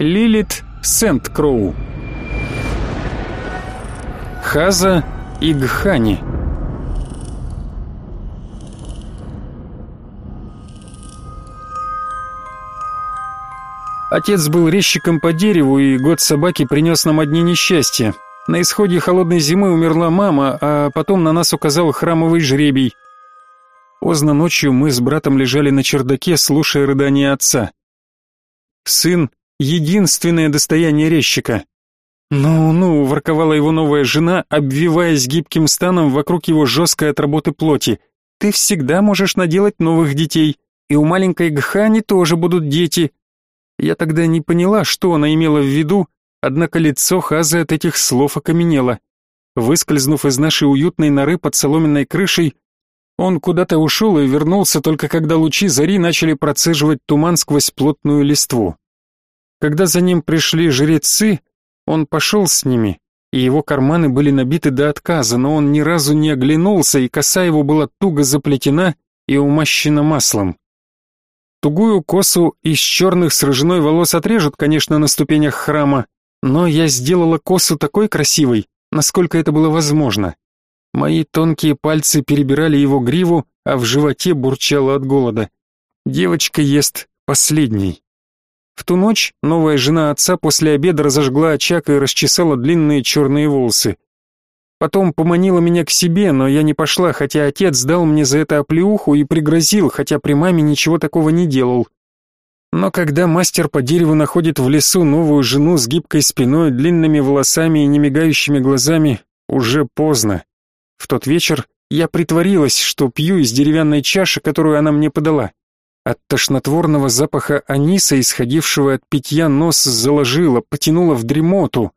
Лилит Сент-Кроу. Хаза Игхани. Отец был резчиком по дереву, и год собаки принес нам одни несчастья. На исходе холодной зимы умерла мама, а потом на нас указал храмовый жребий. Поздно ночью мы с братом лежали на чердаке, слушая рыдания отца. Сын — единственное достояние резчика. «Ну-ну», — ворковала его новая жена, обвиваясь гибким станом вокруг его жесткой от работы плоти. «Ты всегда можешь наделать новых детей, и у маленькой Гхани тоже будут дети». Я тогда не поняла, что она имела в виду, Однако лицо Хазы от этих слов окаменело. Выскользнув из нашей уютной норы под соломенной крышей, он куда-то ушел и вернулся только когда лучи зари начали процеживать туман сквозь плотную листву. Когда за ним пришли жрецы, он пошел с ними, и его карманы были набиты до отказа, но он ни разу не оглянулся, и коса его была туго заплетена и умощена маслом. Тугую косу из черных с рыжиной волос отрежут, конечно, на ступенях храма, но я сделала косу такой красивой, насколько это было возможно. Мои тонкие пальцы перебирали его гриву, а в животе бурчало от голода. Девочка ест последней. В ту ночь новая жена отца после обеда разожгла очаг и расчесала длинные черные волосы. Потом поманила меня к себе, но я не пошла, хотя отец дал мне за это оплеуху и пригрозил, хотя при маме ничего такого не делал. Но когда мастер по дереву находит в лесу новую жену с гибкой спиной, длинными волосами и немигающими глазами, уже поздно. В тот вечер я притворилась, что пью из деревянной чаши, которую она мне подала. От тошнотворного запаха аниса, исходившего от питья, нос заложила, потянула в дремоту.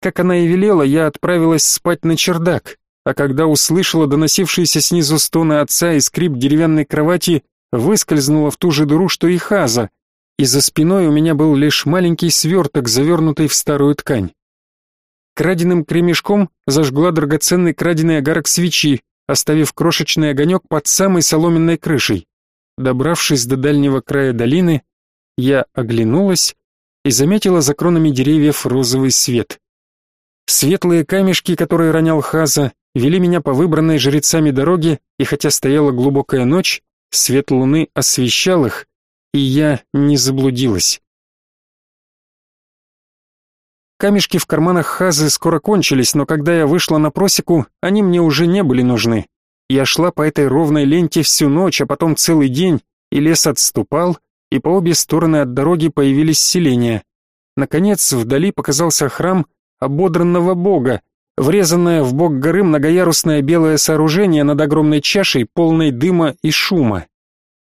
Как она и велела, я отправилась спать на чердак, а когда услышала доносившиеся снизу стоны отца и скрип деревянной кровати, выскользнула в ту же дыру, что и Хаза, и за спиной у меня был лишь маленький сверток, завернутый в старую ткань. Краденым кремешком зажгла драгоценный краденый огарок свечи, оставив крошечный огонек под самой соломенной крышей. Добравшись до дальнего края долины, я оглянулась и заметила за кронами деревьев розовый свет. Светлые камешки, которые ронял Хаза, вели меня по выбранной жрецами дороге, и хотя стояла глубокая ночь, Свет луны освещал их, и я не заблудилась. Камешки в карманах Хазы скоро кончились, но когда я вышла на просеку, они мне уже не были нужны. Я шла по этой ровной ленте всю ночь, а потом целый день, и лес отступал, и по обе стороны от дороги появились селения. Наконец, вдали показался храм ободранного бога, врезанное в бок горы многоярусное белое сооружение над огромной чашей, полной дыма и шума.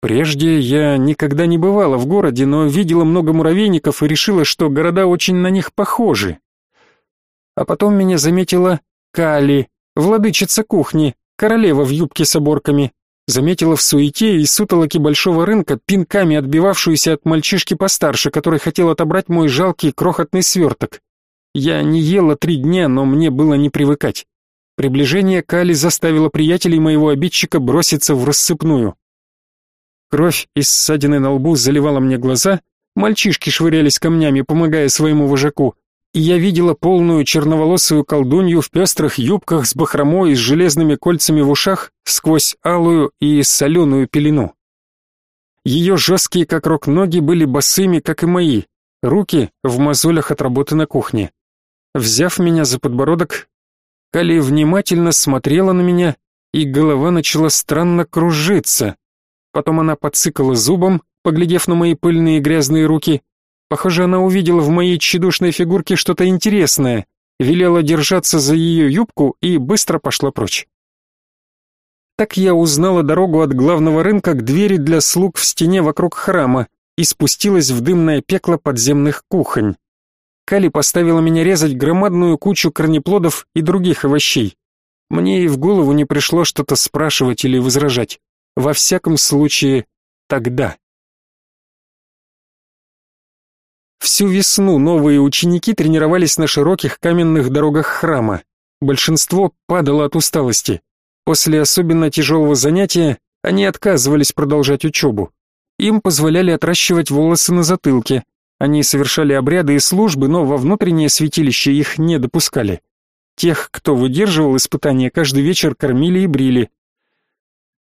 Прежде я никогда не бывала в городе, но видела много муравейников и решила, что города очень на них похожи. А потом меня заметила Кали, владычица кухни, королева в юбке с оборками. Заметила в суете и сутолоке большого рынка пинками отбивавшуюся от мальчишки постарше, который хотел отобрать мой жалкий крохотный сверток. Я не ела три дня, но мне было не привыкать. Приближение Кали заставило приятелей моего обидчика броситься в рассыпную. Кровь из ссадины на лбу заливала мне глаза, мальчишки швырялись камнями, помогая своему вожаку, и я видела полную черноволосую колдунью в пестрых юбках с бахромой и с железными кольцами в ушах сквозь алую и соленую пелену. Ее жесткие, как рог, ноги были босыми, как и мои, руки в мозолях от работы на кухне. Взяв меня за подбородок, Кали внимательно смотрела на меня, и голова начала странно кружиться. Потом она подсыкала зубом, поглядев на мои пыльные грязные руки. Похоже, она увидела в моей тщедушной фигурке что-то интересное, велела держаться за ее юбку и быстро пошла прочь. Так я узнала дорогу от главного рынка к двери для слуг в стене вокруг храма и спустилась в дымное пекло подземных кухонь. Кали поставила меня резать громадную кучу корнеплодов и других овощей. Мне и в голову не пришло что-то спрашивать или возражать. Во всяком случае, тогда. Всю весну новые ученики тренировались на широких каменных дорогах храма. Большинство падало от усталости. После особенно тяжелого занятия они отказывались продолжать учебу. Им позволяли отращивать волосы на затылке, Они совершали обряды и службы, но во внутреннее святилище их не допускали. Тех, кто выдерживал испытания, каждый вечер кормили и брили.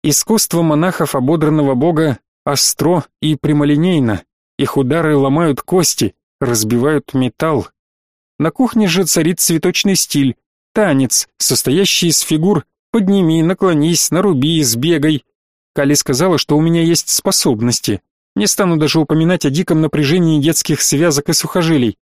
Искусство монахов ободранного бога остро и прямолинейно. Их удары ломают кости, разбивают металл. На кухне же царит цветочный стиль, танец, состоящий из фигур «подними», «наклонись», «наруби», «сбегай». Кали сказала, что у меня есть способности. Не стану даже упоминать о диком напряжении детских связок и сухожилий.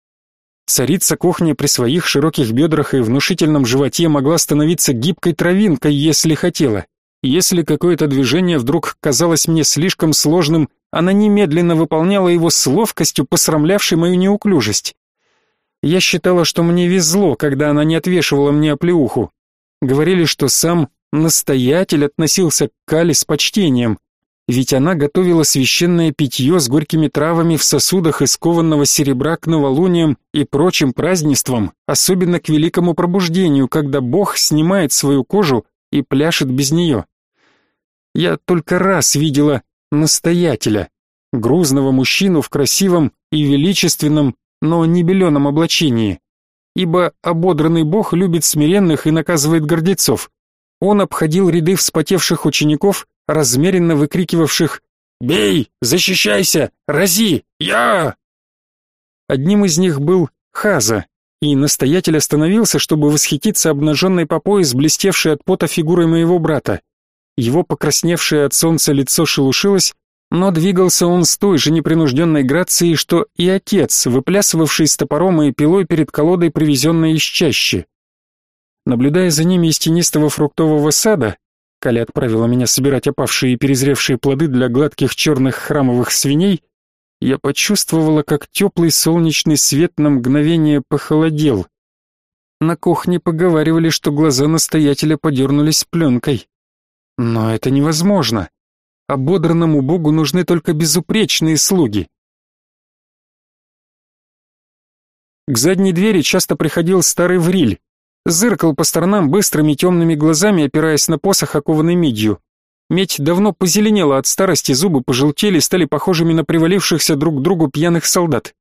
Царица кухни при своих широких бедрах и внушительном животе могла становиться гибкой травинкой, если хотела. Если какое-то движение вдруг казалось мне слишком сложным, она немедленно выполняла его с ловкостью, посрамлявшей мою неуклюжесть. Я считала, что мне везло, когда она не отвешивала мне оплеуху. Говорили, что сам настоятель относился к Кали с почтением ведь она готовила священное питье с горькими травами в сосудах из кованного серебра к новолуниям и прочим празднествам, особенно к великому пробуждению, когда Бог снимает свою кожу и пляшет без нее. Я только раз видела настоятеля, грузного мужчину в красивом и величественном, но не беленом облачении, ибо ободранный Бог любит смиренных и наказывает гордецов. Он обходил ряды вспотевших учеников размеренно выкрикивавших «Бей! Защищайся! Рази! Я!». Одним из них был Хаза, и настоятель остановился, чтобы восхититься обнаженной по пояс, блестевшей от пота фигурой моего брата. Его покрасневшее от солнца лицо шелушилось, но двигался он с той же непринужденной грацией, что и отец, выплясывавший с топором и пилой перед колодой, привезенной из чащи. Наблюдая за ними из тенистого фруктового сада, Кали отправила меня собирать опавшие и перезревшие плоды для гладких черных храмовых свиней, я почувствовала, как теплый солнечный свет на мгновение похолодел. На кухне поговаривали, что глаза настоятеля подернулись пленкой. Но это невозможно. Ободранному богу нужны только безупречные слуги. К задней двери часто приходил старый Вриль, Зыркал по сторонам быстрыми темными глазами, опираясь на посох, окованный медью. Медь давно позеленела от старости, зубы пожелтели, стали похожими на привалившихся друг к другу пьяных солдат.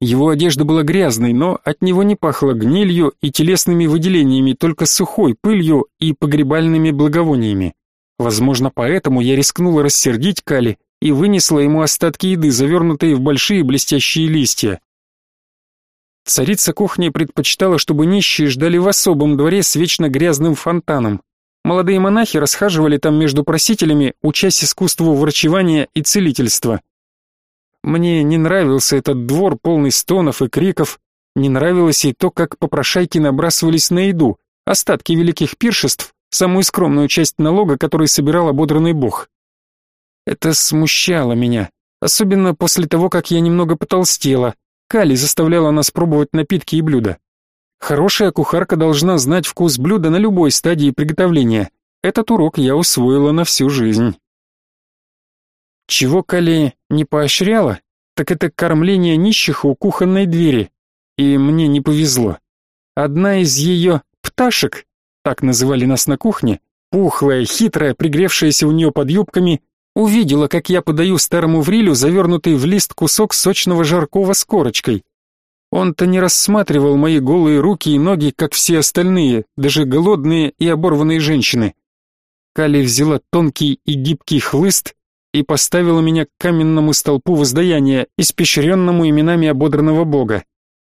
Его одежда была грязной, но от него не пахло гнилью и телесными выделениями, только сухой пылью и погребальными благовониями. Возможно, поэтому я рискнула рассердить Кали и вынесла ему остатки еды, завернутые в большие блестящие листья. Царица кухни предпочитала, чтобы нищие ждали в особом дворе с вечно грязным фонтаном. Молодые монахи расхаживали там между просителями, учась искусству врачевания и целительства. Мне не нравился этот двор, полный стонов и криков, не нравилось и то, как попрошайки набрасывались на еду, остатки великих пиршеств, самую скромную часть налога, который собирал ободранный бог. Это смущало меня, особенно после того, как я немного потолстела, Кали заставляла нас пробовать напитки и блюда. Хорошая кухарка должна знать вкус блюда на любой стадии приготовления. Этот урок я усвоила на всю жизнь. Чего Кали не поощряла, так это кормление нищих у кухонной двери. И мне не повезло. Одна из ее пташек, так называли нас на кухне, пухлая, хитрая, пригревшаяся у нее под юбками, Увидела, как я подаю старому Врилю завернутый в лист кусок сочного жаркого с корочкой. Он-то не рассматривал мои голые руки и ноги, как все остальные, даже голодные и оборванные женщины. Кали взяла тонкий и гибкий хлыст и поставила меня к каменному столпу воздаяния, испещренному именами ободранного бога.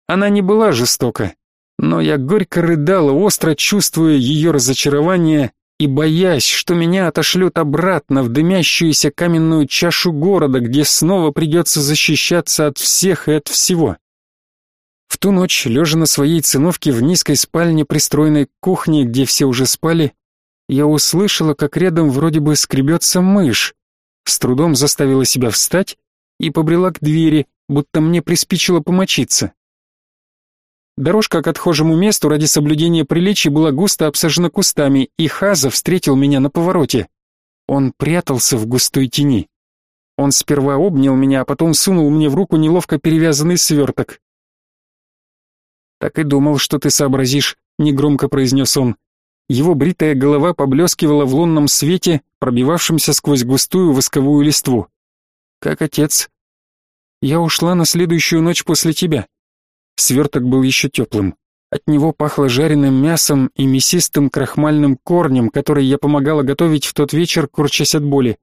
Она не была жестока, но я горько рыдала, остро чувствуя ее разочарование и боясь, что меня отошлют обратно в дымящуюся каменную чашу города, где снова придется защищаться от всех и от всего. В ту ночь, лежа на своей циновке в низкой спальне, пристроенной к кухне, где все уже спали, я услышала, как рядом вроде бы скребется мышь. С трудом заставила себя встать и побрела к двери, будто мне приспичило помочиться. Дорожка к отхожему месту ради соблюдения приличий была густо обсажена кустами, и Хаза встретил меня на повороте. Он прятался в густой тени. Он сперва обнял меня, а потом сунул мне в руку неловко перевязанный сверток. «Так и думал, что ты сообразишь», — негромко произнес он. Его бритая голова поблескивала в лунном свете, пробивавшемся сквозь густую восковую листву. «Как отец?» Я ушла на следующую ночь после тебя. Сверток был еще теплым. От него пахло жареным мясом и мясистым крахмальным корнем, который я помогала готовить в тот вечер, курчась от боли.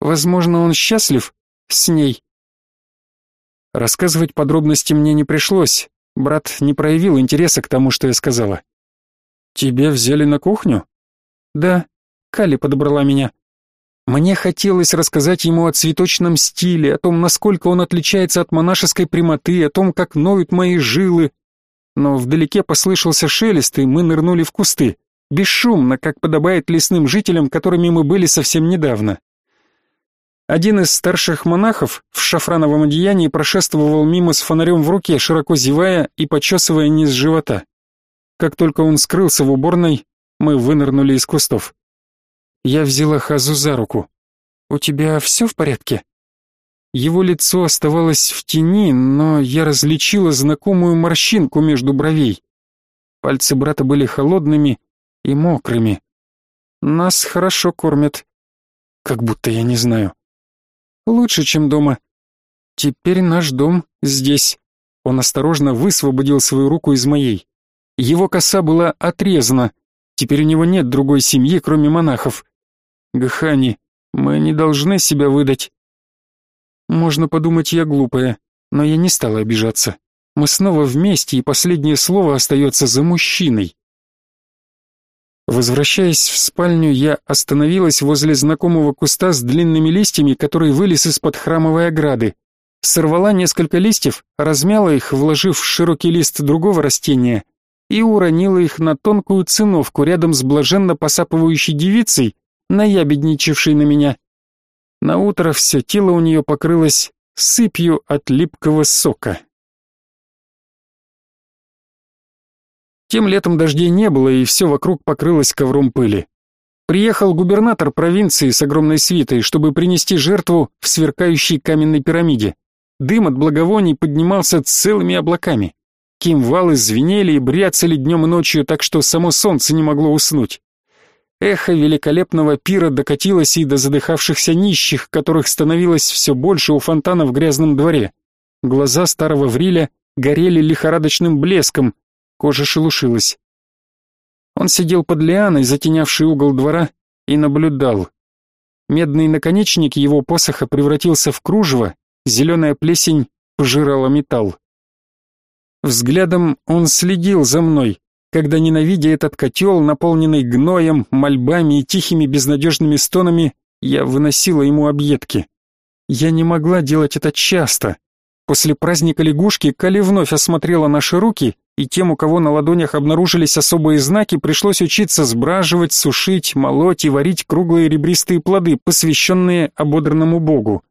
Возможно, он счастлив с ней. Рассказывать подробности мне не пришлось. Брат не проявил интереса к тому, что я сказала. «Тебя взяли на кухню?» «Да, Кали подобрала меня. Мне хотелось рассказать ему о цветочном стиле, о том, насколько он отличается от монашеской прямоты, о том, как ноют мои жилы. Но вдалеке послышался шелест, и мы нырнули в кусты, бесшумно, как подобает лесным жителям, которыми мы были совсем недавно. Один из старших монахов в шафрановом одеянии прошествовал мимо с фонарем в руке, широко зевая и почесывая низ живота. Как только он скрылся в уборной, мы вынырнули из кустов. Я взяла Хазу за руку. «У тебя все в порядке?» Его лицо оставалось в тени, но я различила знакомую морщинку между бровей. Пальцы брата были холодными и мокрыми. Нас хорошо кормят. Как будто я не знаю. Лучше, чем дома. Теперь наш дом здесь. Он осторожно высвободил свою руку из моей. Его коса была отрезана. Теперь у него нет другой семьи, кроме монахов. Гхани, мы не должны себя выдать. Можно подумать, я глупая, но я не стала обижаться. Мы снова вместе, и последнее слово остается за мужчиной. Возвращаясь в спальню, я остановилась возле знакомого куста с длинными листьями, который вылез из-под храмовой ограды. Сорвала несколько листьев, размяла их, вложив в широкий лист другого растения, и уронила их на тонкую циновку рядом с блаженно посапывающей девицей, наябедничавшей на меня. На утро все тело у нее покрылось сыпью от липкого сока. Тем летом дождей не было, и все вокруг покрылось ковром пыли. Приехал губернатор провинции с огромной свитой, чтобы принести жертву в сверкающей каменной пирамиде. Дым от благовоний поднимался целыми облаками. Кимвалы звенели и бряцали днем и ночью, так что само солнце не могло уснуть. Эхо великолепного пира докатилось и до задыхавшихся нищих, которых становилось все больше у фонтана в грязном дворе. Глаза старого Вриля горели лихорадочным блеском, кожа шелушилась. Он сидел под лианой, затенявшей угол двора, и наблюдал. Медный наконечник его посоха превратился в кружево, зеленая плесень пожирала металл. Взглядом он следил за мной, когда, ненавидя этот котел, наполненный гноем, мольбами и тихими безнадежными стонами, я выносила ему объедки. Я не могла делать это часто. После праздника лягушки Кали вновь осмотрела наши руки, и тем, у кого на ладонях обнаружились особые знаки, пришлось учиться сбраживать, сушить, молоть и варить круглые ребристые плоды, посвященные ободранному богу.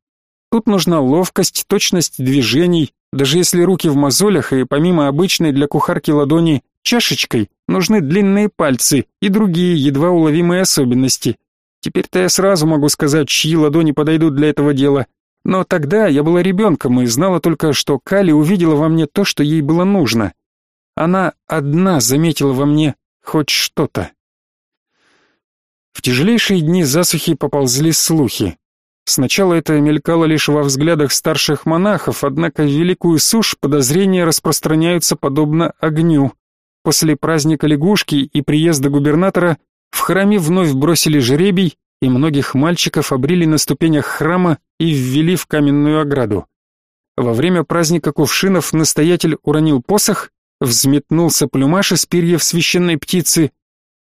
Тут нужна ловкость, точность движений, даже если руки в мозолях и помимо обычной для кухарки ладони чашечкой нужны длинные пальцы и другие едва уловимые особенности. Теперь-то я сразу могу сказать, чьи ладони подойдут для этого дела. Но тогда я была ребенком и знала только, что Кали увидела во мне то, что ей было нужно. Она одна заметила во мне хоть что-то. В тяжелейшие дни засухи поползли слухи. Сначала это мелькало лишь во взглядах старших монахов, однако в великую сушь подозрения распространяются подобно огню. После праздника лягушки и приезда губернатора в храме вновь бросили жребий, и многих мальчиков обрили на ступенях храма и ввели в каменную ограду. Во время праздника кувшинов настоятель уронил посох, взметнулся плюмаш из перьев священной птицы,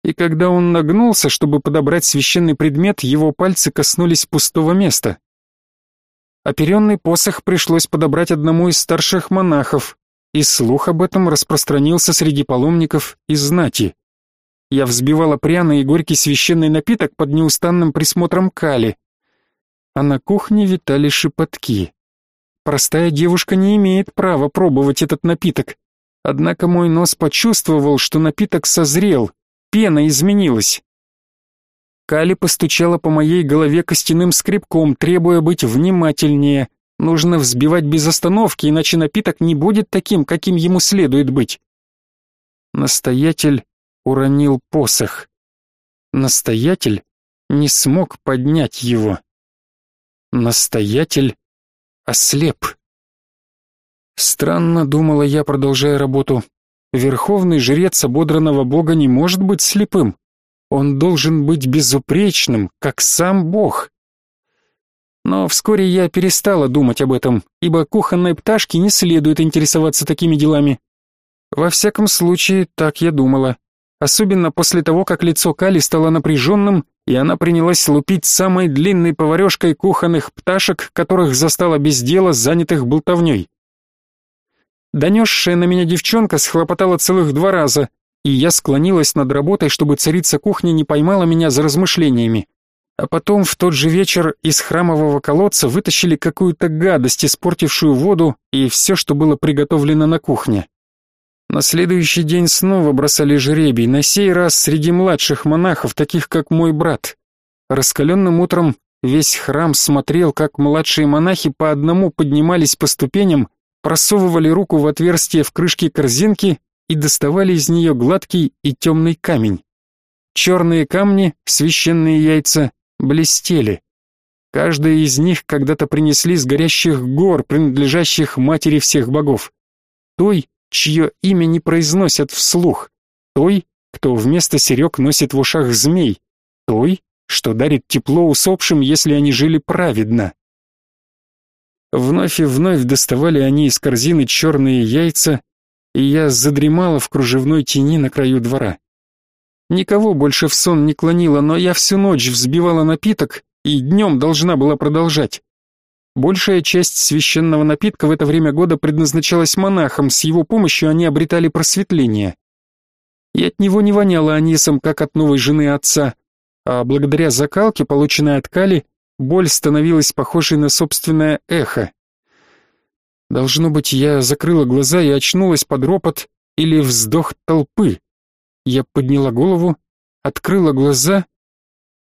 и когда он нагнулся, чтобы подобрать священный предмет, его пальцы коснулись пустого места. Оперенный посох пришлось подобрать одному из старших монахов, и слух об этом распространился среди паломников и знати. Я взбивала пряный и горький священный напиток под неустанным присмотром Кали. А на кухне витали шепотки. Простая девушка не имеет права пробовать этот напиток. Однако мой нос почувствовал, что напиток созрел, пена изменилась. Кали постучала по моей голове костяным скребком, требуя быть внимательнее. Нужно взбивать без остановки, иначе напиток не будет таким, каким ему следует быть. Настоятель уронил посох. Настоятель не смог поднять его. Настоятель ослеп. Странно, думала я, продолжая работу. Верховный жрец ободранного бога не может быть слепым. Он должен быть безупречным, как сам бог. Но вскоре я перестала думать об этом, ибо кухонной пташке не следует интересоваться такими делами. Во всяком случае, так я думала. Особенно после того, как лицо Кали стало напряженным, и она принялась лупить самой длинной поварешкой кухонных пташек, которых застала без дела, занятых болтовней. Донесшая на меня девчонка схлопотала целых два раза, и я склонилась над работой, чтобы царица кухни не поймала меня за размышлениями. А потом в тот же вечер из храмового колодца вытащили какую-то гадость, испортившую воду и все, что было приготовлено на кухне. На следующий день снова бросали жребий, на сей раз среди младших монахов, таких как мой брат. Раскаленным утром весь храм смотрел, как младшие монахи по одному поднимались по ступеням, просовывали руку в отверстие в крышке корзинки и доставали из нее гладкий и темный камень. Черные камни, священные яйца, блестели. Каждая из них когда-то принесли с горящих гор, принадлежащих матери всех богов. Той, чье имя не произносят вслух. Той, кто вместо серег носит в ушах змей. Той, что дарит тепло усопшим, если они жили праведно. Вновь и вновь доставали они из корзины черные яйца, и я задремала в кружевной тени на краю двора. Никого больше в сон не клонило, но я всю ночь взбивала напиток и днем должна была продолжать. Большая часть священного напитка в это время года предназначалась монахам, с его помощью они обретали просветление. И от него не воняло анисом, как от новой жены отца, а благодаря закалке, полученной от Кали, боль становилась похожей на собственное эхо. Должно быть, я закрыла глаза и очнулась под ропот или вздох толпы. Я подняла голову, открыла глаза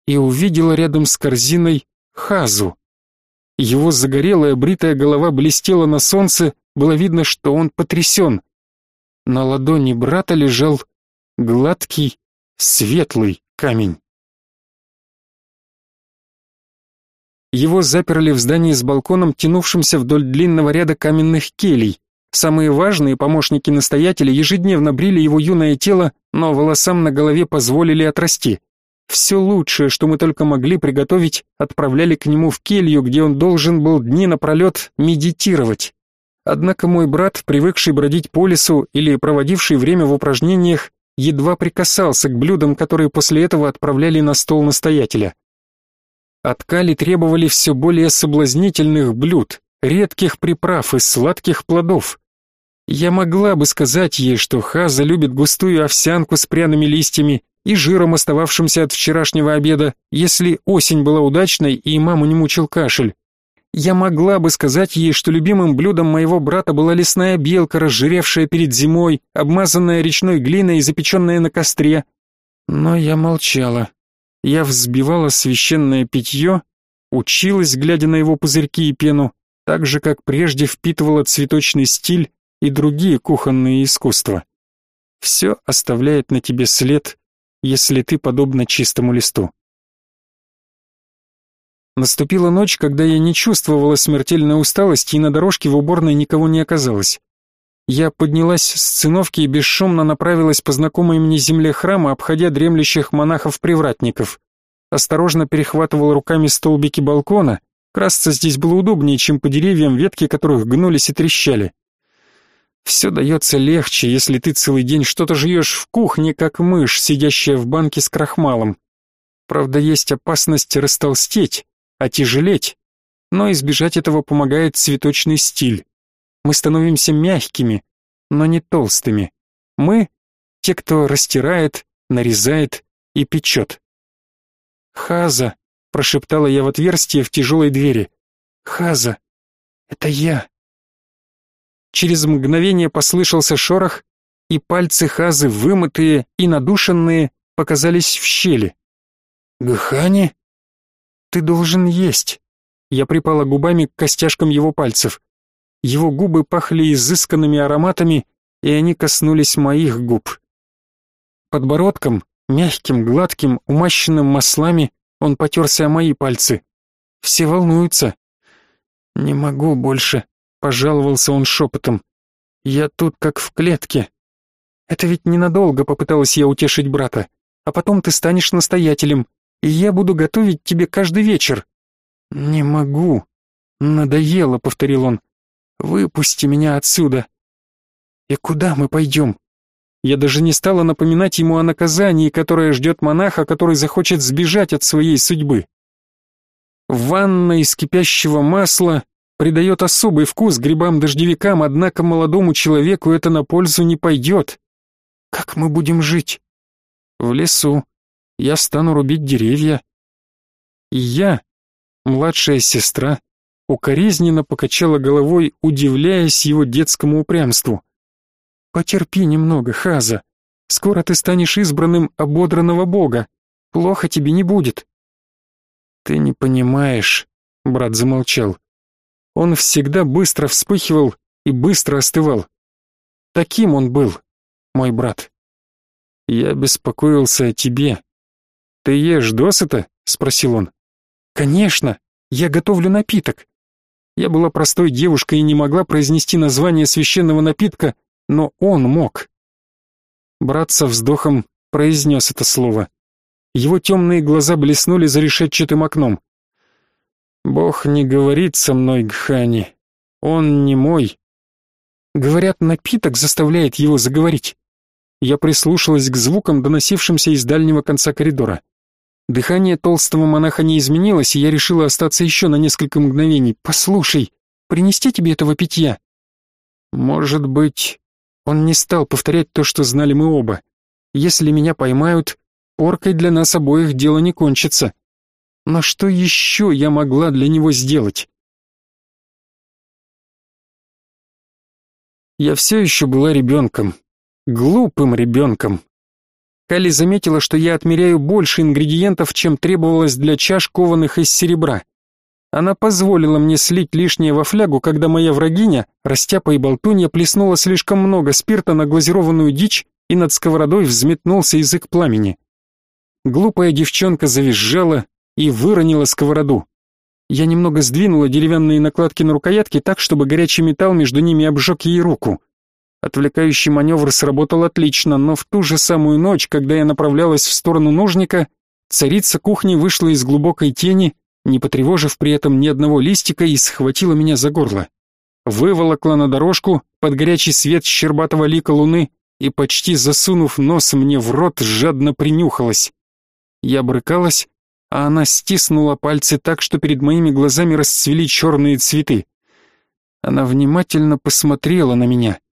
и увидела рядом с корзиной Хазу. Его загорелая бритая голова блестела на солнце, было видно, что он потрясен. На ладони брата лежал гладкий, светлый камень. Его заперли в здании с балконом, тянувшимся вдоль длинного ряда каменных келей. Самые важные помощники настоятеля ежедневно брили его юное тело, но волосам на голове позволили отрасти. Все лучшее, что мы только могли приготовить, отправляли к нему в келью, где он должен был дни напролет медитировать. Однако мой брат, привыкший бродить по лесу или проводивший время в упражнениях, едва прикасался к блюдам, которые после этого отправляли на стол настоятеля. От Кали требовали все более соблазнительных блюд, редких приправ и сладких плодов. Я могла бы сказать ей, что Хаза любит густую овсянку с пряными листьями и жиром, остававшимся от вчерашнего обеда, если осень была удачной и маму не мучил кашель. Я могла бы сказать ей, что любимым блюдом моего брата была лесная белка, разжиревшая перед зимой, обмазанная речной глиной и запеченная на костре. Но я молчала. Я взбивала священное питье, училась, глядя на его пузырьки и пену, так же, как прежде впитывала цветочный стиль и другие кухонные искусства. Все оставляет на тебе след, если ты подобна чистому листу. Наступила ночь, когда я не чувствовала смертельной усталости, и на дорожке в уборной никого не оказалось. Я поднялась с циновки и бесшумно направилась по знакомой мне земле храма, обходя дремлющих монахов-привратников. Осторожно перехватывал руками столбики балкона. Красться здесь было удобнее, чем по деревьям, ветки которых гнулись и трещали. Все дается легче, если ты целый день что-то жуешь в кухне, как мышь, сидящая в банке с крахмалом. Правда, есть опасность растолстеть, отяжелеть, но избежать этого помогает цветочный стиль. Мы становимся мягкими, но не толстыми. Мы — те, кто растирает, нарезает и печет. «Хаза», — прошептала я в отверстие в тяжелой двери. «Хаза, это я». Через мгновение послышался шорох, и пальцы Хазы, вымытые и надушенные, показались в щели. «Гхани?» «Ты должен есть». Я припала губами к костяшкам его пальцев. Его губы пахли изысканными ароматами, и они коснулись моих губ. Подбородком, мягким, гладким, умащенным маслами, он потерся о мои пальцы. Все волнуются. Не могу больше. пожаловался он шепотом. Я тут как в клетке. Это ведь ненадолго, попыталась я утешить брата. А потом ты станешь настоятелем, и я буду готовить тебе каждый вечер. Не могу. Надоело, повторил он. Выпусти меня отсюда. И куда мы пойдем? Я даже не стала напоминать ему о наказании, которое ждет монаха, который захочет сбежать от своей судьбы. Ванна из кипящего масла придает особый вкус грибам-дождевикам, однако молодому человеку это на пользу не пойдет. Как мы будем жить? В лесу. Я стану рубить деревья. И я, младшая сестра, укоризненно покачала головой, удивляясь его детскому упрямству. Потерпи немного, Хаза. Скоро ты станешь избранным ободранного бога. Плохо тебе не будет. Ты не понимаешь, брат замолчал. Он всегда быстро вспыхивал и быстро остывал. Таким он был, мой брат. Я беспокоился о тебе. Ты ешь досыта? спросил он. Конечно, я готовлю напиток. Я была простой девушкой и не могла произнести название священного напитка, но он мог. Брат со вздохом произнес это слово. Его темные глаза блеснули за решетчатым окном. «Бог не говорит со мной, Гхани. Он не мой». Говорят, напиток заставляет его заговорить. Я прислушалась к звукам, доносившимся из дальнего конца коридора. Дыхание толстого монаха не изменилось, и я решила остаться еще на несколько мгновений. «Послушай, принести тебе этого питья?» «Может быть...» Он не стал повторять то, что знали мы оба. «Если меня поймают, поркой для нас обоих дело не кончится. Но что еще я могла для него сделать?» Я все еще была ребенком. Глупым ребенком. Калли заметила, что я отмеряю больше ингредиентов, чем требовалось для чаш, кованых из серебра. Она позволила мне слить лишнее во флягу, когда моя врагиня, растяпа и болтунья, плеснула слишком много спирта на глазированную дичь, и над сковородой взметнулся язык пламени. Глупая девчонка завизжала и выронила сковороду. Я немного сдвинула деревянные накладки на рукоятке так, чтобы горячий металл между ними обжег ей руку. Отвлекающий маневр сработал отлично, но в ту же самую ночь, когда я направлялась в сторону ножника, царица кухни вышла из глубокой тени, не потревожив при этом ни одного листика, и схватила меня за горло. Выволокла на дорожку под горячий свет щербатого лика луны и, почти засунув нос мне в рот, жадно принюхалась. Я брыкалась, а она стиснула пальцы так, что перед моими глазами расцвели черные цветы. Она внимательно посмотрела на меня —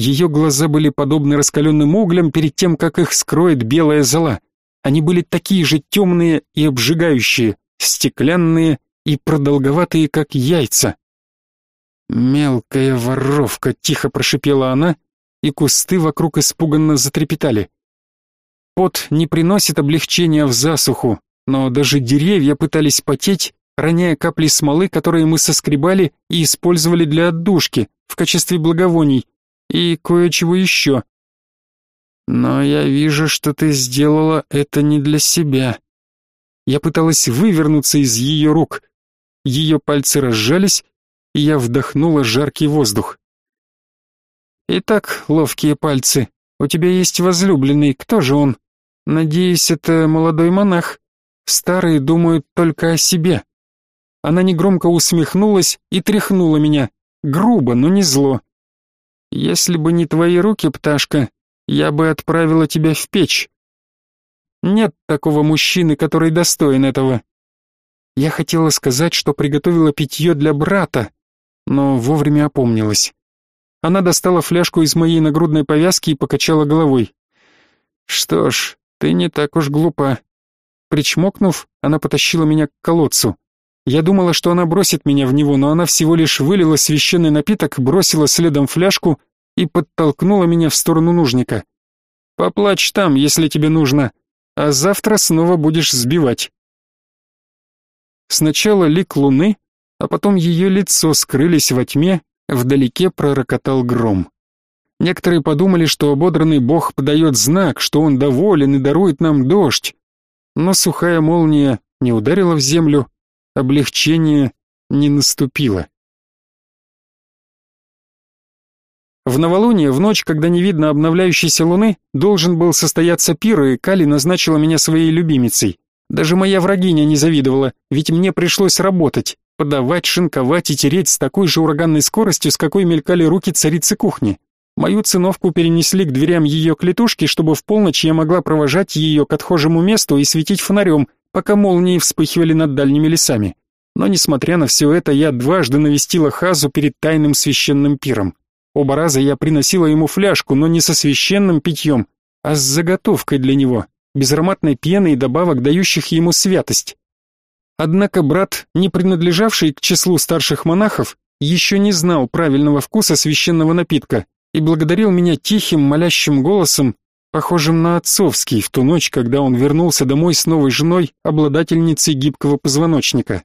ее глаза были подобны раскаленным углям перед тем, как их скроет белая зола. Они были такие же темные и обжигающие, стеклянные и продолговатые, как яйца. «Мелкая воровка!» — тихо прошипела она, и кусты вокруг испуганно затрепетали. Пот не приносит облегчения в засуху, но даже деревья пытались потеть, роняя капли смолы, которые мы соскребали и использовали для отдушки в качестве благовоний, и кое-чего еще. Но я вижу, что ты сделала это не для себя. Я пыталась вывернуться из ее рук. Ее пальцы разжались, и я вдохнула жаркий воздух. Итак, ловкие пальцы, у тебя есть возлюбленный, кто же он? Надеюсь, это молодой монах. Старые думают только о себе. Она негромко усмехнулась и тряхнула меня, грубо, но не зло. Если бы не твои руки, пташка, я бы отправила тебя в печь. Нет такого мужчины, который достоин этого. Я хотела сказать, что приготовила питье для брата, но вовремя опомнилась. Она достала фляжку из моей нагрудной повязки и покачала головой. Что ж, ты не так уж глупа. Причмокнув, она потащила меня к колодцу. Я думала, что она бросит меня в него, но она всего лишь вылила священный напиток, бросила следом фляжку и подтолкнула меня в сторону нужника. «Поплачь там, если тебе нужно, а завтра снова будешь сбивать». Сначала лик луны, а потом ее лицо скрылись во тьме, вдалеке пророкотал гром. Некоторые подумали, что ободранный бог подает знак, что он доволен и дарует нам дождь, но сухая молния не ударила в землю, облегчение не наступило. В новолуние, в ночь, когда не видно обновляющейся луны, должен был состояться пир, и Кали назначила меня своей любимицей. Даже моя врагиня не завидовала, ведь мне пришлось работать, подавать, шинковать и тереть с такой же ураганной скоростью, с какой мелькали руки царицы кухни. Мою циновку перенесли к дверям ее клетушки, чтобы в полночь я могла провожать ее к отхожему месту и светить фонарем, пока молнии вспыхивали над дальними лесами. Но, несмотря на все это, я дважды навестила Хазу перед тайным священным пиром. Оба раза я приносила ему фляжку, но не со священным питьем, а с заготовкой для него, без ароматной пены и добавок, дающих ему святость. Однако брат, не принадлежавший к числу старших монахов, еще не знал правильного вкуса священного напитка и благодарил меня тихим, молящим голосом, похожим на отцовский, в ту ночь, когда он вернулся домой с новой женой, обладательницей гибкого позвоночника.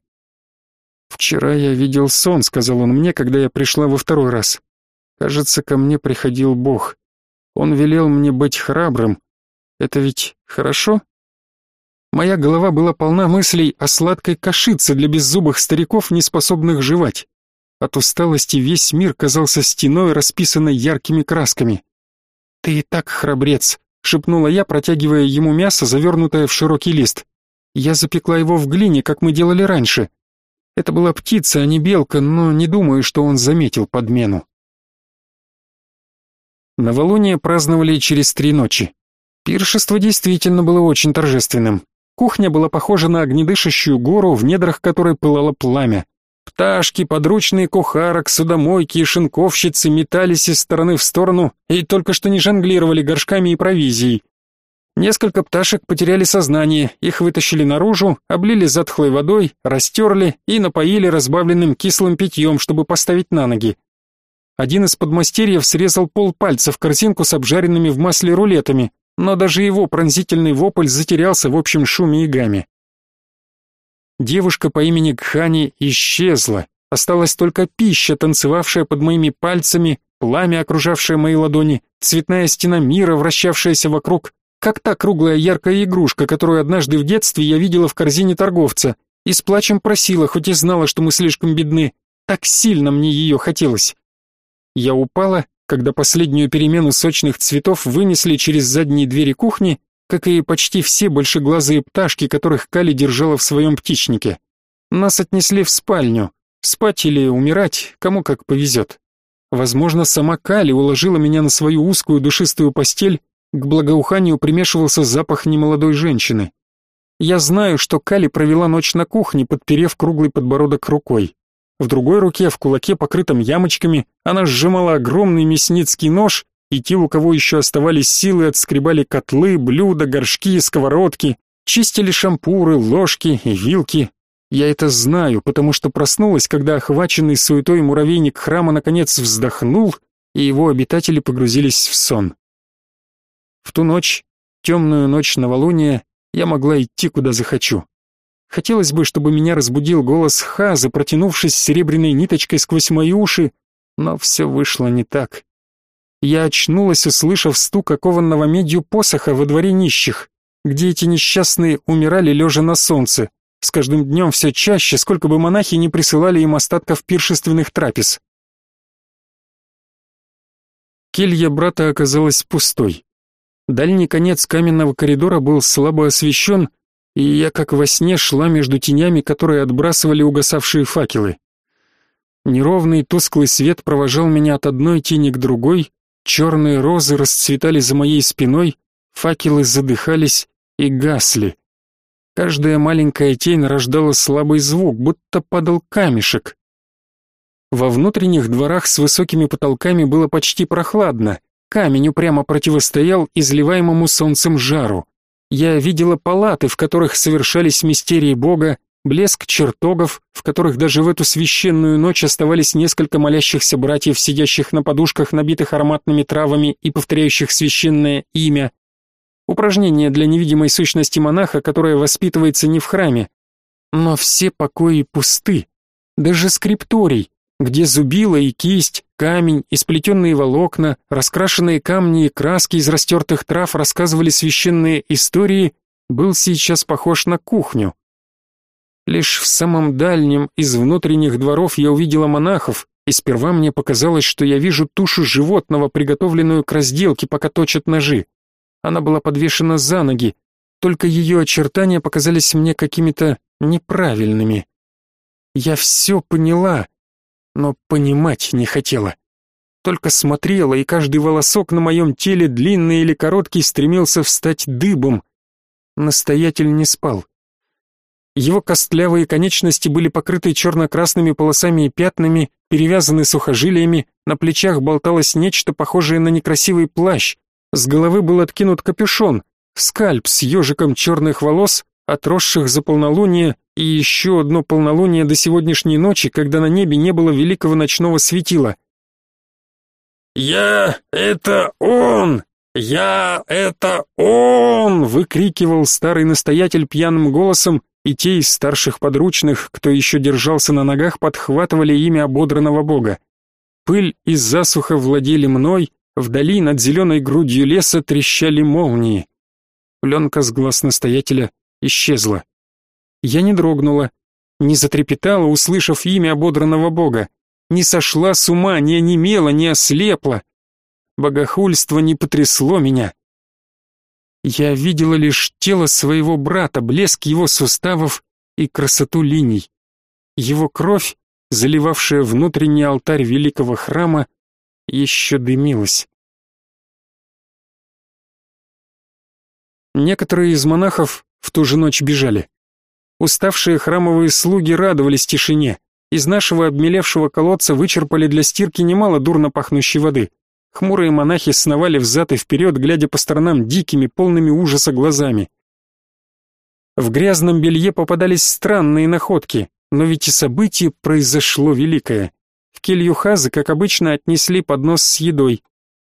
«Вчера я видел сон», — сказал он мне, когда я пришла во второй раз. «Кажется, ко мне приходил Бог. Он велел мне быть храбрым. Это ведь хорошо?» Моя голова была полна мыслей о сладкой кашице для беззубых стариков, не способных жевать. От усталости весь мир казался стеной, расписанной яркими красками. «Ты и так храбрец», — шепнула я, протягивая ему мясо, завернутое в широкий лист. Я запекла его в глине, как мы делали раньше. Это была птица, а не белка, но не думаю, что он заметил подмену. Новолуние праздновали через три ночи. Пиршество действительно было очень торжественным. Кухня была похожа на огнедышащую гору, в недрах которой пылало пламя. Пташки, подручные кухарок, судомойки и шинковщицы метались из стороны в сторону и только что не жонглировали горшками и провизией. Несколько пташек потеряли сознание, их вытащили наружу, облили затхлой водой, растерли и напоили разбавленным кислым питьем, чтобы поставить на ноги. Один из подмастерьев срезал полпальца в корзинку с обжаренными в масле рулетами, но даже его пронзительный вопль затерялся в общем шуме и гамме. Девушка по имени Кхани исчезла, осталась только пища, танцевавшая под моими пальцами, пламя, окружавшее мои ладони, цветная стена мира, вращавшаяся вокруг, как та круглая яркая игрушка, которую однажды в детстве я видела в корзине торговца, и с плачем просила, хоть и знала, что мы слишком бедны, так сильно мне ее хотелось. Я упала, когда последнюю перемену сочных цветов вынесли через задние двери кухни как и почти все большеглазые пташки, которых Кали держала в своем птичнике. Нас отнесли в спальню, спать или умирать, кому как повезет. Возможно, сама Кали уложила меня на свою узкую душистую постель, к благоуханию примешивался запах немолодой женщины. Я знаю, что Кали провела ночь на кухне, подперев круглый подбородок рукой. В другой руке, в кулаке, покрытом ямочками, она сжимала огромный мясницкий нож и те, у кого еще оставались силы, отскребали котлы, блюда, горшки, сковородки, чистили шампуры, ложки и вилки. Я это знаю, потому что проснулась, когда охваченный суетой муравейник храма наконец вздохнул, и его обитатели погрузились в сон. В ту ночь, темную ночь новолуния, я могла идти куда захочу. Хотелось бы, чтобы меня разбудил голос Хаза, протянувшись серебряной ниточкой сквозь мои уши, но все вышло не так. Я очнулась, услышав стук окованного медью посоха во дворе нищих, где эти несчастные умирали лежа на солнце. С каждым днем все чаще, сколько бы монахи не присылали им остатков пиршественных трапез. Келья брата оказалась пустой. Дальний конец каменного коридора был слабо освещен, и я как во сне шла между тенями, которые отбрасывали угасавшие факелы. Неровный тусклый свет провожал меня от одной тени к другой, Черные розы расцветали за моей спиной, факелы задыхались и гасли. Каждая маленькая тень рождала слабый звук, будто падал камешек. Во внутренних дворах с высокими потолками было почти прохладно. Камень упрямо противостоял изливаемому солнцем жару. Я видела палаты, в которых совершались мистерии Бога, блеск чертогов, в которых даже в эту священную ночь оставались несколько молящихся братьев, сидящих на подушках, набитых ароматными травами и повторяющих священное имя. Упражнение для невидимой сущности монаха, которое воспитывается не в храме. Но все покои пусты. Даже скрипторий, где зубила и кисть, камень и сплетенные волокна, раскрашенные камни и краски из растертых трав рассказывали священные истории, был сейчас похож на кухню. Лишь в самом дальнем из внутренних дворов я увидела монахов, и сперва мне показалось, что я вижу тушу животного, приготовленную к разделке, пока точат ножи. Она была подвешена за ноги, только ее очертания показались мне какими-то неправильными. Я все поняла, но понимать не хотела. Только смотрела, и каждый волосок на моем теле, длинный или короткий, стремился встать дыбом. Настоятель не спал. Его костлявые конечности были покрыты черно-красными полосами и пятнами, перевязаны сухожилиями, на плечах болталось нечто похожее на некрасивый плащ, с головы был откинут капюшон, скальп с ежиком черных волос, отросших за полнолуние, и еще одно полнолуние до сегодняшней ночи, когда на небе не было великого ночного светила. «Я — это он! Я — это он!» — выкрикивал старый настоятель пьяным голосом, и те из старших подручных, кто еще держался на ногах, подхватывали имя ободранного бога. Пыль и засуха владели мной, вдали над зеленой грудью леса трещали молнии. Пленка с глаз настоятеля исчезла. Я не дрогнула, не затрепетала, услышав имя ободранного бога, не сошла с ума, не онемела, не ослепла. Богохульство не потрясло меня. Я видела лишь тело своего брата, блеск его суставов и красоту линий. Его кровь, заливавшая внутренний алтарь великого храма, еще дымилась. Некоторые из монахов в ту же ночь бежали. Уставшие храмовые слуги радовались тишине. Из нашего обмелевшего колодца вычерпали для стирки немало дурно пахнущей воды. Хмурые монахи сновали взад и вперед, глядя по сторонам дикими, полными ужаса глазами. В грязном белье попадались странные находки, но ведь и событие произошло великое. В келью Хазы, как обычно, отнесли поднос с едой.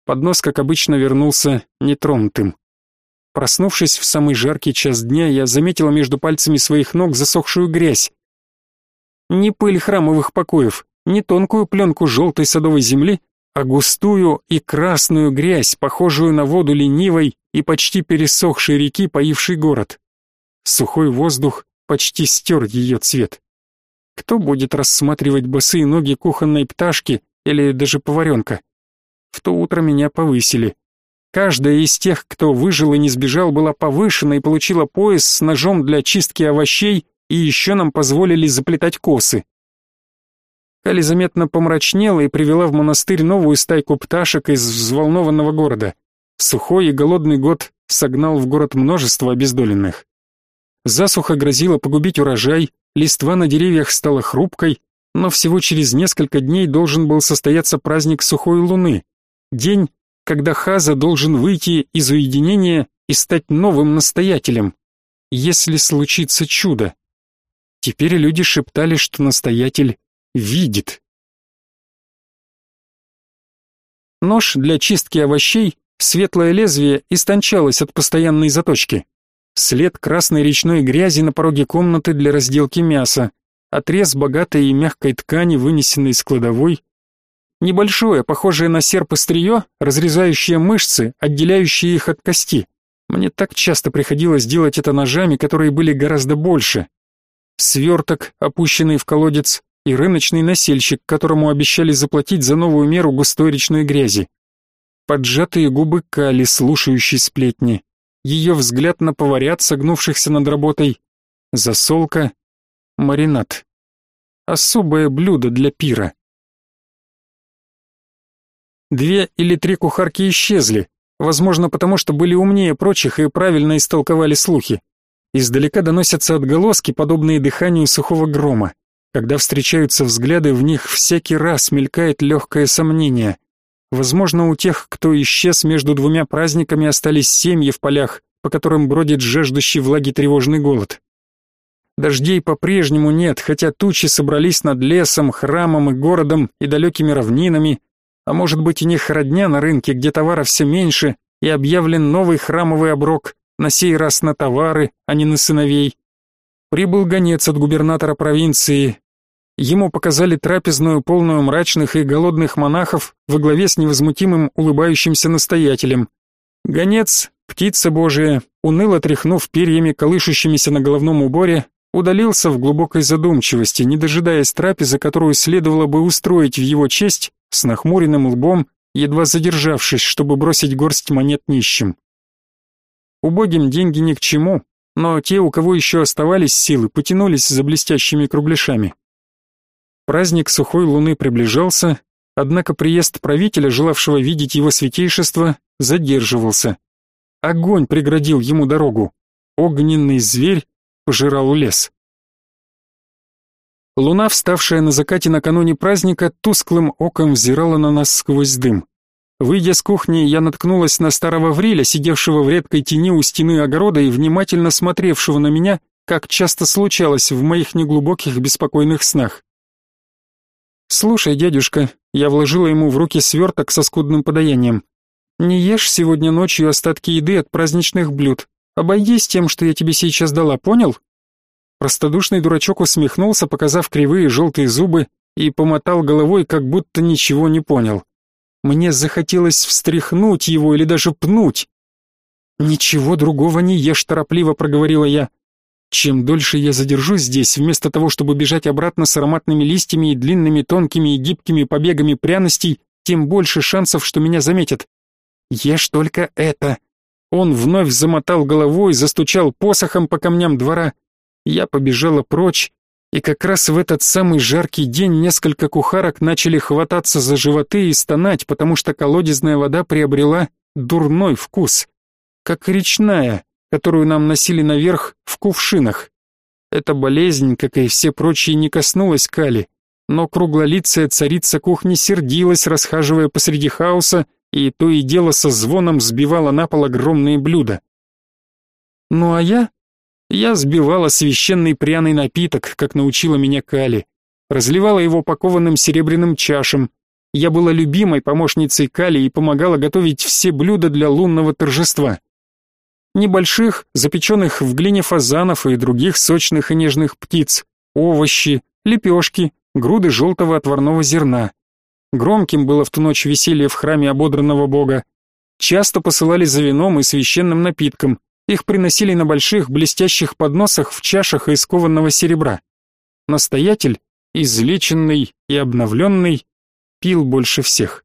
Поднос, как обычно, вернулся нетронутым. Проснувшись в самый жаркий час дня, я заметила между пальцами своих ног засохшую грязь. Не пыль храмовых покоев, не тонкую пленку желтой садовой земли, а густую и красную грязь, похожую на воду ленивой и почти пересохшей реки, поившей город. Сухой воздух почти стер ее цвет. Кто будет рассматривать босые ноги кухонной пташки или даже поваренка? В то утро меня повысили. Каждая из тех, кто выжил и не сбежал, была повышена и получила пояс с ножом для чистки овощей, и еще нам позволили заплетать косы. Кали заметно помрачнела и привела в монастырь новую стайку пташек из взволнованного города. Сухой и голодный год согнал в город множество обездоленных. Засуха грозила погубить урожай, листва на деревьях стала хрупкой, но всего через несколько дней должен был состояться праздник сухой луны, день, когда Хаза должен выйти из уединения и стать новым настоятелем, если случится чудо. Теперь люди шептали, что настоятель видит. Нож для чистки овощей, светлое лезвие истончалось от постоянной заточки. След красной речной грязи на пороге комнаты для разделки мяса, отрез богатой и мягкой ткани, вынесенной из кладовой, небольшое, похожее на серп острие, разрезающее мышцы, отделяющие их от кости. Мне так часто приходилось делать это ножами, которые были гораздо больше. Сверток, опущенный в колодец, и рыночный насельщик, которому обещали заплатить за новую меру густой речной грязи. Поджатые губы Кали, слушающей сплетни. Ее взгляд на поварят, согнувшихся над работой. Засолка. Маринад. Особое блюдо для пира. Две или три кухарки исчезли, возможно, потому что были умнее прочих и правильно истолковали слухи. Издалека доносятся отголоски, подобные дыханию сухого грома. Когда встречаются взгляды, в них всякий раз мелькает легкое сомнение. Возможно, у тех, кто исчез между двумя праздниками, остались семьи в полях, по которым бродит жаждущий влаги тревожный голод. Дождей по-прежнему нет, хотя тучи собрались над лесом, храмом и городом и далекими равнинами, а может быть и них родня на рынке, где товара все меньше, и объявлен новый храмовый оброк, на сей раз на товары, а не на сыновей. Прибыл гонец от губернатора провинции, Ему показали трапезную, полную мрачных и голодных монахов во главе с невозмутимым улыбающимся настоятелем. Гонец, птица божия, уныло тряхнув перьями, колышущимися на головном уборе, удалился в глубокой задумчивости, не дожидаясь трапезы, которую следовало бы устроить в его честь, с нахмуренным лбом, едва задержавшись, чтобы бросить горсть монет нищим. Убогим деньги ни к чему, но те, у кого еще оставались силы, потянулись за блестящими кругляшами. Праздник сухой луны приближался, однако приезд правителя, желавшего видеть его святейшество, задерживался. Огонь преградил ему дорогу. Огненный зверь пожирал лес. Луна, вставшая на закате накануне праздника, тусклым оком взирала на нас сквозь дым. Выйдя с кухни, я наткнулась на старого Вриля, сидевшего в редкой тени у стены огорода и внимательно смотревшего на меня, как часто случалось в моих неглубоких беспокойных снах. «Слушай, дядюшка», — я вложила ему в руки сверток со скудным подаянием. «Не ешь сегодня ночью остатки еды от праздничных блюд. Обойдись тем, что я тебе сейчас дала, понял?» Простодушный дурачок усмехнулся, показав кривые желтые зубы, и помотал головой, как будто ничего не понял. Мне захотелось встряхнуть его или даже пнуть. «Ничего другого не ешь», — торопливо проговорила я. «Чем дольше я задержусь здесь, вместо того, чтобы бежать обратно с ароматными листьями и длинными тонкими и гибкими побегами пряностей, тем больше шансов, что меня заметят. Ешь только это». Он вновь замотал головой, застучал посохом по камням двора. Я побежала прочь, и как раз в этот самый жаркий день несколько кухарок начали хвататься за животы и стонать, потому что колодезная вода приобрела дурной вкус, как речная, которую нам носили наверх в кувшинах. Эта болезнь, как и все прочие, не коснулась Кали, но круглолицая царица кухни сердилась, расхаживая посреди хаоса, и то и дело со звоном сбивала на пол огромные блюда. Ну а я я сбивала священный пряный напиток, как научила меня Кали. Разливала его пакованным серебряным чашем. Я была любимой помощницей Кали и помогала готовить все блюда для лунного торжества. Небольших, запеченных в глине фазанов и других сочных и нежных птиц, овощи, лепешки, груды желтого отварного зерна. Громким было в ту ночь веселье в храме ободранного бога. Часто посылали за вином и священным напитком, их приносили на больших блестящих подносах в чашах из кованного серебра. Настоятель, излеченный и обновленный, пил больше всех.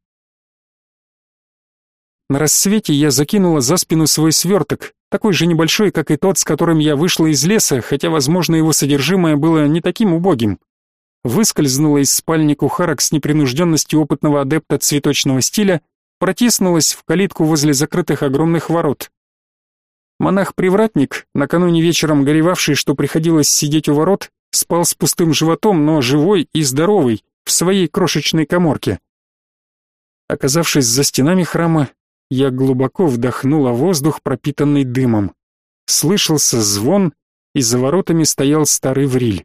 На рассвете я закинула за спину свой сверток, такой же небольшой, как и тот, с которым я вышла из леса, хотя, возможно, его содержимое было не таким убогим. Выскользнула из спальни кухарок с непринужденностью опытного адепта цветочного стиля, протиснулась в калитку возле закрытых огромных ворот. Монах-привратник, накануне вечером горевавший, что приходилось сидеть у ворот, спал с пустым животом, но живой и здоровый, в своей крошечной коморке. Оказавшись за стенами храма, я глубоко вдохнула воздух, пропитанный дымом. Слышался звон, и за воротами стоял старый вриль.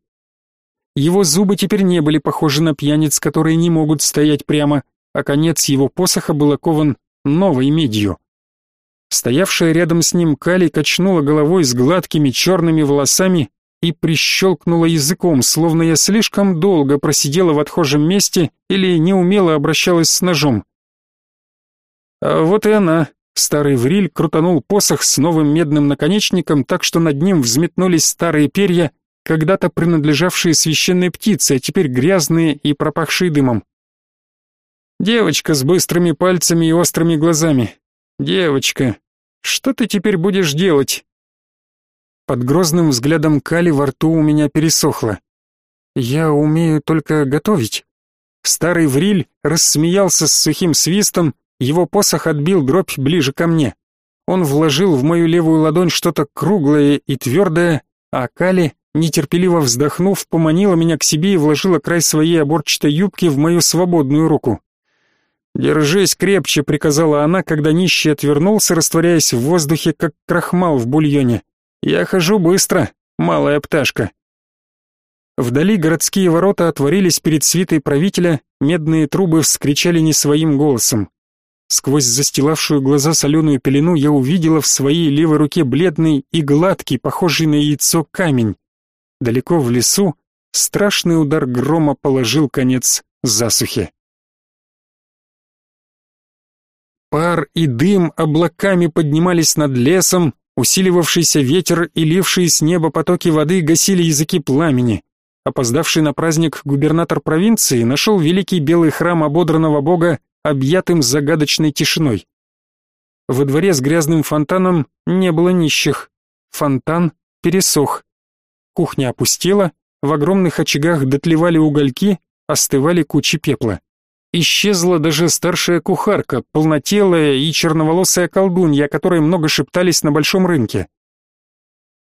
Его зубы теперь не были похожи на пьяниц, которые не могут стоять прямо, а конец его посоха был окован новой медью. Стоявшая рядом с ним Кали качнула головой с гладкими черными волосами и прищелкнула языком, словно я слишком долго просидела в отхожем месте или неумело обращалась с ножом. А вот и она. Старый Вриль крутанул посох с новым медным наконечником, так что над ним взметнулись старые перья, когда-то принадлежавшие священной птице, а теперь грязные и пропахшие дымом. Девочка с быстрыми пальцами и острыми глазами. «Девочка, что ты теперь будешь делать?» Под грозным взглядом Кали во рту у меня пересохло. «Я умею только готовить». Старый Вриль рассмеялся с сухим свистом, его посох отбил дробь ближе ко мне. Он вложил в мою левую ладонь что-то круглое и твердое, а Кали, нетерпеливо вздохнув, поманила меня к себе и вложила край своей оборчатой юбки в мою свободную руку. «Держись крепче», — приказала она, когда нищий отвернулся, растворяясь в воздухе, как крахмал в бульоне. «Я хожу быстро, малая пташка». Вдали городские ворота отворились перед свитой правителя, медные трубы вскричали не своим голосом. Сквозь застилавшую глаза соленую пелену я увидела в своей левой руке бледный и гладкий, похожий на яйцо камень. Далеко в лесу страшный удар грома положил конец засухе. Пар и дым облаками поднимались над лесом, Усиливавшийся ветер и лившие с неба потоки воды гасили языки пламени. Опоздавший на праздник губернатор провинции нашел великий белый храм ободранного бога объятым загадочной тишиной. Во дворе с грязным фонтаном не было нищих. Фонтан пересох. Кухня опустела, в огромных очагах дотлевали угольки, остывали кучи пепла. Исчезла даже старшая кухарка, полнотелая и черноволосая колдунья, о много шептались на большом рынке.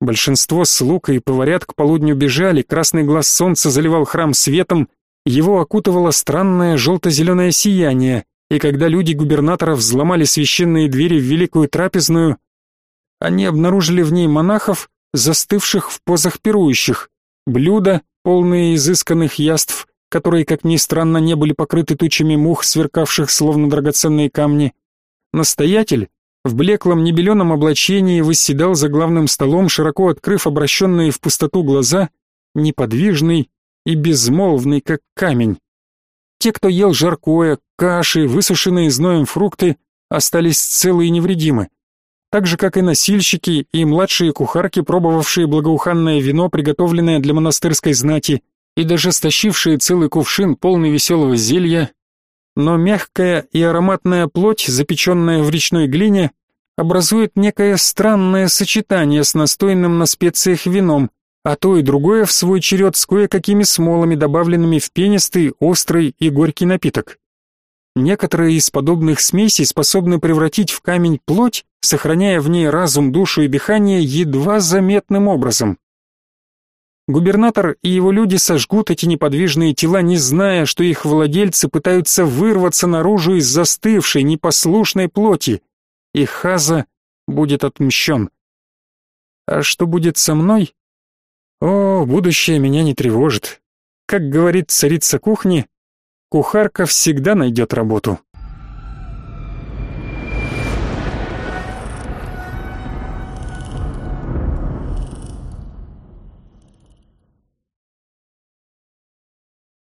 Большинство слуг и поварят к полудню бежали, красный глаз солнца заливал храм светом, его окутывало странное желто-зеленое сияние, и когда люди губернатора взломали священные двери в великую трапезную, они обнаружили в ней монахов, застывших в позах пирующих, блюда, полные изысканных яств, которые, как ни странно, не были покрыты тучами мух, сверкавших словно драгоценные камни. Настоятель в блеклом небеленом облачении восседал за главным столом, широко открыв обращенные в пустоту глаза, неподвижный и безмолвный, как камень. Те, кто ел жаркое, каши, высушенные зноем фрукты, остались целы и невредимы. Так же, как и носильщики и младшие кухарки, пробовавшие благоуханное вино, приготовленное для монастырской знати, и даже стащившие целый кувшин, полный веселого зелья, но мягкая и ароматная плоть, запеченная в речной глине, образует некое странное сочетание с настойным на специях вином, а то и другое в свой черед с кое-какими смолами, добавленными в пенистый, острый и горький напиток. Некоторые из подобных смесей способны превратить в камень плоть, сохраняя в ней разум, душу и дыхание едва заметным образом. Губернатор и его люди сожгут эти неподвижные тела, не зная, что их владельцы пытаются вырваться наружу из застывшей, непослушной плоти, и Хаза будет отмщен. А что будет со мной? О, будущее меня не тревожит. Как говорит царица кухни, кухарка всегда найдет работу.